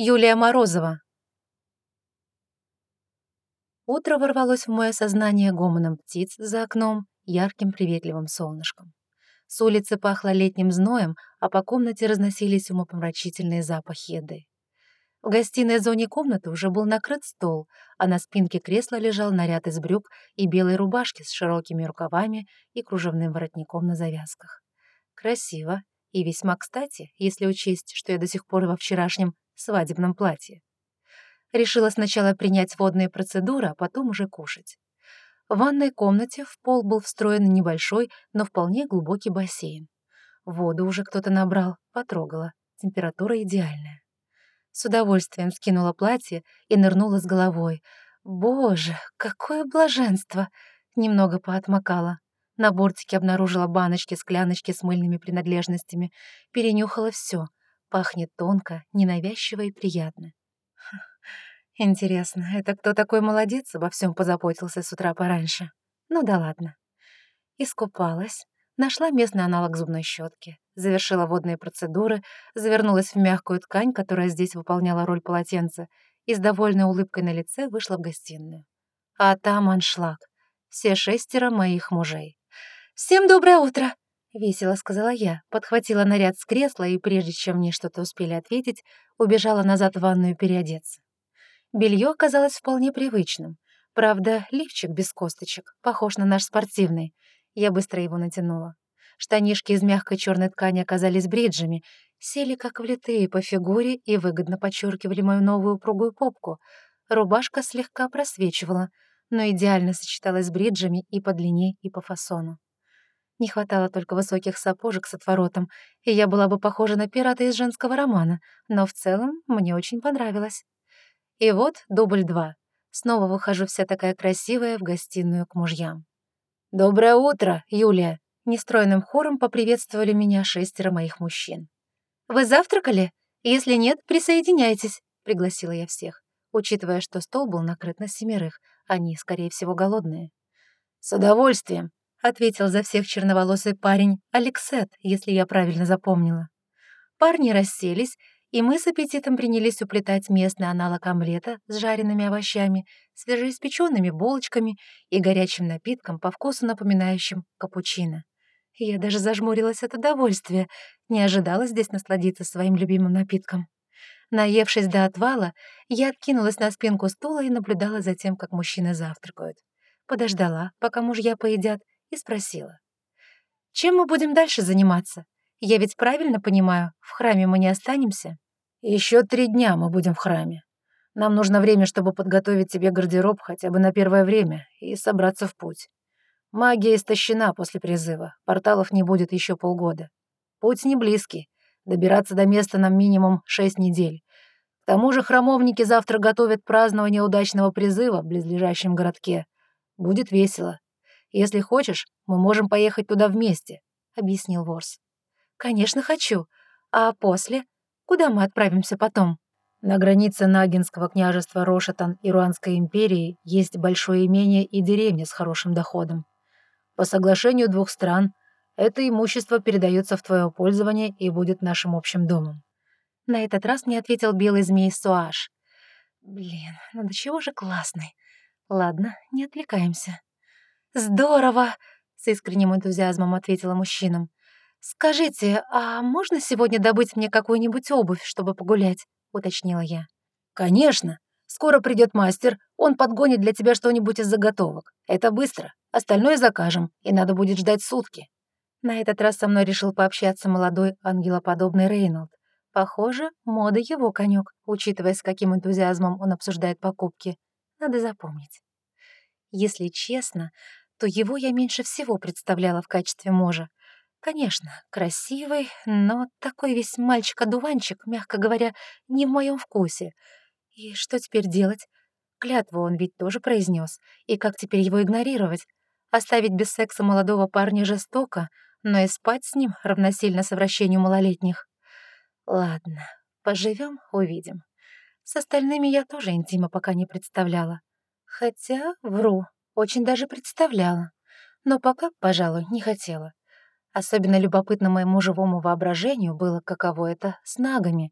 Юлия Морозова. Утро ворвалось в мое сознание гомоном птиц за окном, ярким приветливым солнышком. С улицы пахло летним зноем, а по комнате разносились умопомрачительные запахи еды. В гостиной зоне комнаты уже был накрыт стол, а на спинке кресла лежал наряд из брюк и белой рубашки с широкими рукавами и кружевным воротником на завязках. Красиво и весьма кстати, если учесть, что я до сих пор во вчерашнем свадебном платье. Решила сначала принять водные процедуры, а потом уже кушать. В ванной комнате в пол был встроен небольшой, но вполне глубокий бассейн. Воду уже кто-то набрал, потрогала. Температура идеальная. С удовольствием скинула платье и нырнула с головой. Боже, какое блаженство! Немного поотмокала. На бортике обнаружила баночки, скляночки с мыльными принадлежностями. Перенюхала все. Пахнет тонко, ненавязчиво и приятно. Интересно, это кто такой молодец обо всем позаботился с утра пораньше? Ну да ладно. Искупалась, нашла местный аналог зубной щетки, завершила водные процедуры, завернулась в мягкую ткань, которая здесь выполняла роль полотенца, и с довольной улыбкой на лице вышла в гостиную. А там аншлаг. Все шестеро моих мужей. «Всем доброе утро!» — весело сказала я, подхватила наряд с кресла и, прежде чем мне что-то успели ответить, убежала назад в ванную переодеться. Белье оказалось вполне привычным. Правда, лифчик без косточек, похож на наш спортивный. Я быстро его натянула. Штанишки из мягкой черной ткани оказались бриджами, сели как влитые по фигуре и выгодно подчеркивали мою новую упругую попку. Рубашка слегка просвечивала, но идеально сочеталась с бриджами и по длине, и по фасону. Не хватало только высоких сапожек с отворотом, и я была бы похожа на пирата из женского романа, но в целом мне очень понравилось. И вот дубль два. Снова выхожу вся такая красивая в гостиную к мужьям. «Доброе утро, Юлия!» Нестройным хором поприветствовали меня шестеро моих мужчин. «Вы завтракали? Если нет, присоединяйтесь», — пригласила я всех, учитывая, что стол был накрыт на семерых, они, скорее всего, голодные. «С удовольствием», — ответил за всех черноволосый парень, Алексет, если я правильно запомнила. Парни расселись, и мы с аппетитом принялись уплетать местный аналог омлета с жареными овощами, свежеиспеченными булочками и горячим напитком по вкусу напоминающим капучино. Я даже зажмурилась от удовольствия, не ожидала здесь насладиться своим любимым напитком. Наевшись до отвала, я откинулась на спинку стула и наблюдала за тем, как мужчины завтракают. Подождала, пока мужья поедят, и спросила. «Чем мы будем дальше заниматься? Я ведь правильно понимаю, в храме мы не останемся?» «Еще три дня мы будем в храме. Нам нужно время, чтобы подготовить тебе гардероб хотя бы на первое время и собраться в путь. Магия истощена после призыва, порталов не будет еще полгода. Путь не близкий, добираться до места нам минимум шесть недель. К тому же храмовники завтра готовят празднование удачного призыва в близлежащем городке. Будет весело. Если хочешь, мы можем поехать туда вместе», — объяснил Ворс. «Конечно, хочу. А после? Куда мы отправимся потом?» На границе Нагинского княжества Рошатан и Руанской империи есть большое имение и деревня с хорошим доходом. По соглашению двух стран это имущество передается в твое пользование и будет нашим общим домом. На этот раз мне ответил белый змей Суаш. Блин, ну до чего же классный. Ладно, не отвлекаемся. Здорово! С искренним энтузиазмом ответила мужчинам. «Скажите, а можно сегодня добыть мне какую-нибудь обувь, чтобы погулять?» — уточнила я. «Конечно. Скоро придет мастер, он подгонит для тебя что-нибудь из заготовок. Это быстро. Остальное закажем, и надо будет ждать сутки». На этот раз со мной решил пообщаться молодой ангелоподобный Рейнольд. Похоже, мода его конек, учитывая, с каким энтузиазмом он обсуждает покупки. Надо запомнить. Если честно, то его я меньше всего представляла в качестве мужа. Конечно, красивый, но такой весь мальчик-одуванчик, мягко говоря, не в моем вкусе. И что теперь делать? Клятву он ведь тоже произнес. И как теперь его игнорировать? Оставить без секса молодого парня жестоко, но и спать с ним равносильно совращению малолетних. Ладно, поживем, увидим. С остальными я тоже интима пока не представляла. Хотя, вру, очень даже представляла. Но пока, пожалуй, не хотела. Особенно любопытно моему живому воображению было, каково это с нагами.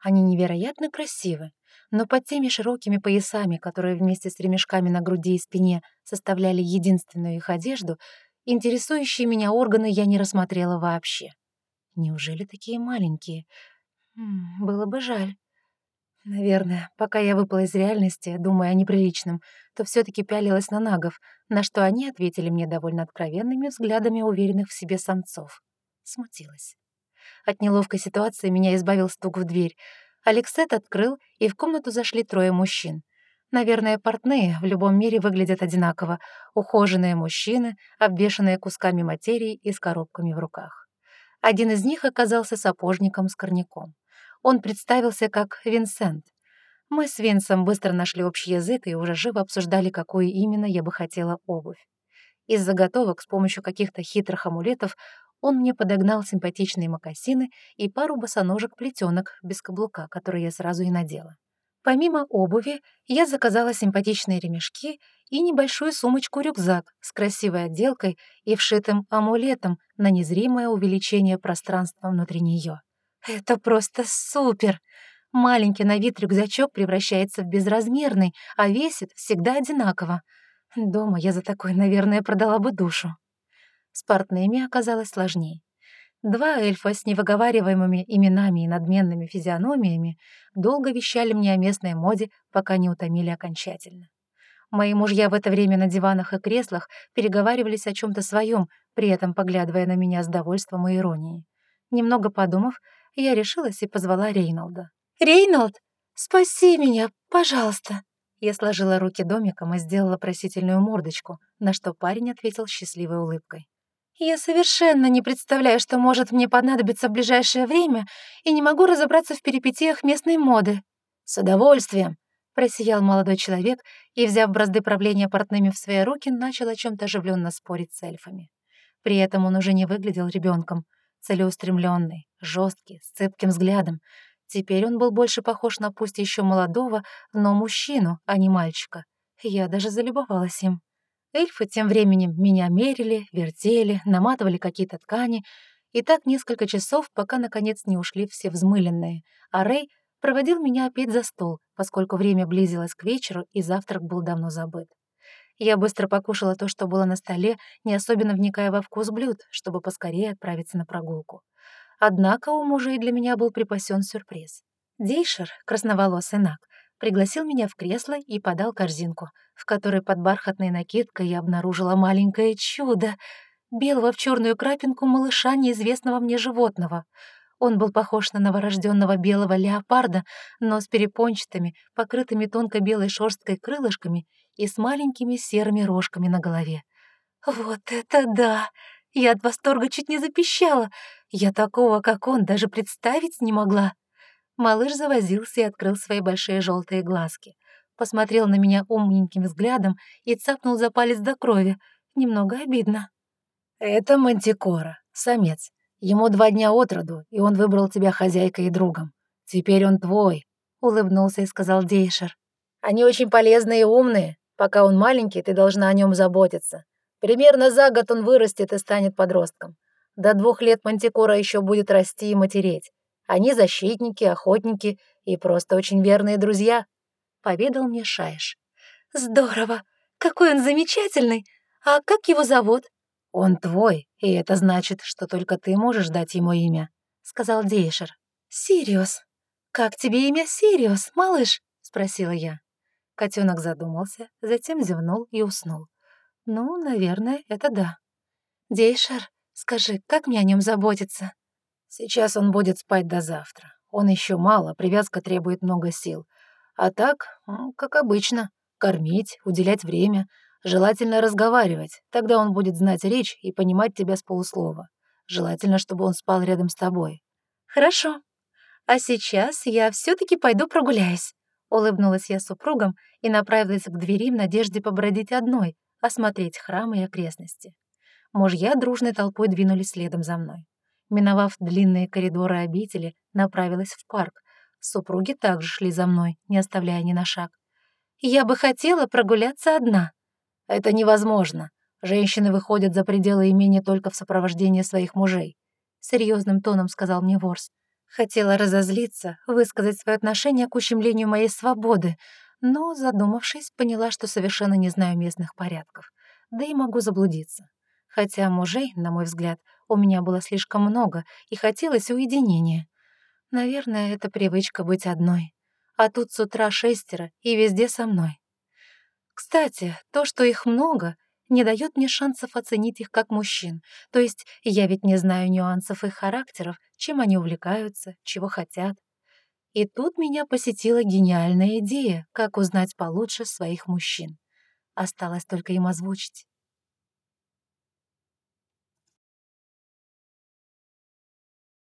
Они невероятно красивы, но под теми широкими поясами, которые вместе с ремешками на груди и спине составляли единственную их одежду, интересующие меня органы я не рассмотрела вообще. Неужели такие маленькие? Было бы жаль. Наверное, пока я выпала из реальности, думая о неприличном, то все таки пялилась на нагов, на что они ответили мне довольно откровенными взглядами уверенных в себе самцов. Смутилась. От неловкой ситуации меня избавил стук в дверь. Алексет открыл, и в комнату зашли трое мужчин. Наверное, портные в любом мире выглядят одинаково. Ухоженные мужчины, обвешанные кусками материи и с коробками в руках. Один из них оказался сапожником с корняком. Он представился как Винсент. Мы с Винсом быстро нашли общий язык и уже живо обсуждали, какую именно я бы хотела обувь. Из заготовок с помощью каких-то хитрых амулетов он мне подогнал симпатичные мокасины и пару босоножек-плетенок без каблука, которые я сразу и надела. Помимо обуви, я заказала симпатичные ремешки и небольшую сумочку-рюкзак с красивой отделкой и вшитым амулетом на незримое увеличение пространства внутри нее. Это просто супер! Маленький на вид рюкзачок превращается в безразмерный, а весит всегда одинаково. Дома я за такой, наверное, продала бы душу. С портными оказалось сложнее. Два эльфа с невыговариваемыми именами и надменными физиономиями долго вещали мне о местной моде, пока не утомили окончательно. Мои мужья в это время на диванах и креслах переговаривались о чем то своем, при этом поглядывая на меня с довольством и иронией. Немного подумав, я решилась и позвала Рейнолда. «Рейнолд, спаси меня, пожалуйста!» Я сложила руки домиком и сделала просительную мордочку, на что парень ответил счастливой улыбкой. Я совершенно не представляю, что может мне понадобиться в ближайшее время, и не могу разобраться в перипетиях местной моды». «С удовольствием», — просиял молодой человек и, взяв бразды правления портными в свои руки, начал о чем то оживленно спорить с эльфами. При этом он уже не выглядел ребенком, целеустремленный, жесткий, с цепким взглядом. Теперь он был больше похож на пусть еще молодого, но мужчину, а не мальчика. Я даже залюбовалась им. Эльфы тем временем меня мерили, вертели, наматывали какие-то ткани, и так несколько часов, пока, наконец, не ушли все взмыленные, а Рэй проводил меня опять за стол, поскольку время близилось к вечеру, и завтрак был давно забыт. Я быстро покушала то, что было на столе, не особенно вникая во вкус блюд, чтобы поскорее отправиться на прогулку. Однако у мужа и для меня был припасен сюрприз. Дейшер, красноволосый наг, пригласил меня в кресло и подал корзинку, в которой под бархатной накидкой я обнаружила маленькое чудо — белого в черную крапинку малыша неизвестного мне животного. Он был похож на новорожденного белого леопарда, но с перепончатыми, покрытыми тонкой белой шерсткой крылышками и с маленькими серыми рожками на голове. «Вот это да! Я от восторга чуть не запищала. Я такого, как он, даже представить не могла». Малыш завозился и открыл свои большие желтые глазки. Посмотрел на меня умненьким взглядом и цапнул за палец до крови. Немного обидно. «Это Мантикора, самец. Ему два дня от роду, и он выбрал тебя хозяйкой и другом. Теперь он твой», — улыбнулся и сказал Дейшер. «Они очень полезные и умные. Пока он маленький, ты должна о нем заботиться. Примерно за год он вырастет и станет подростком. До двух лет Мантикора еще будет расти и матереть. Они защитники, охотники и просто очень верные друзья», — поведал мне Шаиш. «Здорово! Какой он замечательный! А как его зовут?» «Он твой, и это значит, что только ты можешь дать ему имя», — сказал Дейшер. «Сириус! Как тебе имя Сириус, малыш?» — спросила я. Котенок задумался, затем зевнул и уснул. «Ну, наверное, это да». «Дейшер, скажи, как мне о нем заботиться?» Сейчас он будет спать до завтра. Он еще мало, привязка требует много сил. А так, как обычно, кормить, уделять время, желательно разговаривать, тогда он будет знать речь и понимать тебя с полуслова. Желательно, чтобы он спал рядом с тобой. «Хорошо. А сейчас я все таки пойду прогуляюсь», — улыбнулась я супругам и направилась к двери в надежде побродить одной, осмотреть храмы и окрестности. Мужья дружной толпой двинулись следом за мной. Миновав длинные коридоры обители, направилась в парк. Супруги также шли за мной, не оставляя ни на шаг. «Я бы хотела прогуляться одна». «Это невозможно. Женщины выходят за пределы имени только в сопровождении своих мужей», — серьезным тоном сказал мне Ворс. Хотела разозлиться, высказать свое отношение к ущемлению моей свободы, но, задумавшись, поняла, что совершенно не знаю местных порядков, да и могу заблудиться. Хотя мужей, на мой взгляд, у меня было слишком много, и хотелось уединения. Наверное, это привычка быть одной. А тут с утра шестеро, и везде со мной. Кстати, то, что их много, не дает мне шансов оценить их как мужчин. То есть я ведь не знаю нюансов их характеров, чем они увлекаются, чего хотят. И тут меня посетила гениальная идея, как узнать получше своих мужчин. Осталось только им озвучить.